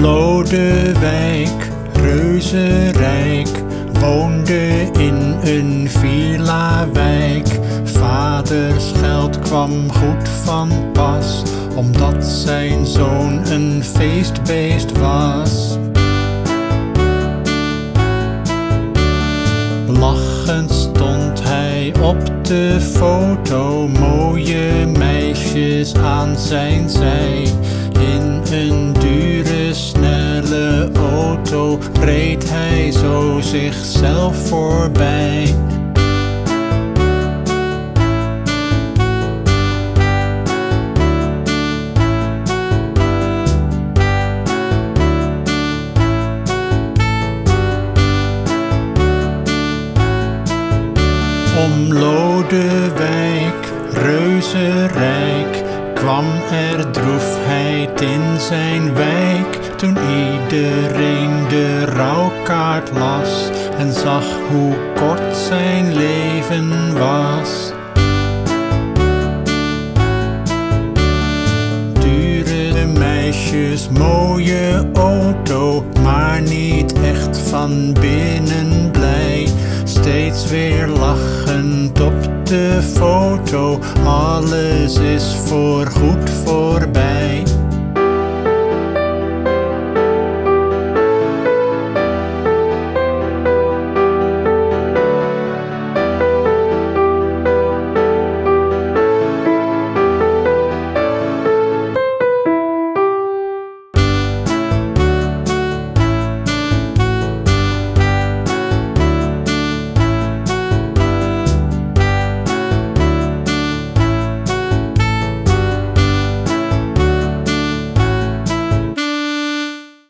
Lodewijk, reuzenrijk, woonde in een villa-wijk. Vaders geld kwam goed van pas, omdat zijn zoon een feestbeest was. Lachend stond hij op de foto, mooie meisjes aan zijn zij. In een auto reed hij zo zichzelf voorbij. Om Lodewijk, reuzenrijk, kwam er droefheid in zijn wijk. Toen iedereen de rouwkaart las en zag hoe kort zijn leven was. Dure meisjes, mooie auto, maar niet echt van binnen blij. Steeds weer lachend alles is voorgoed.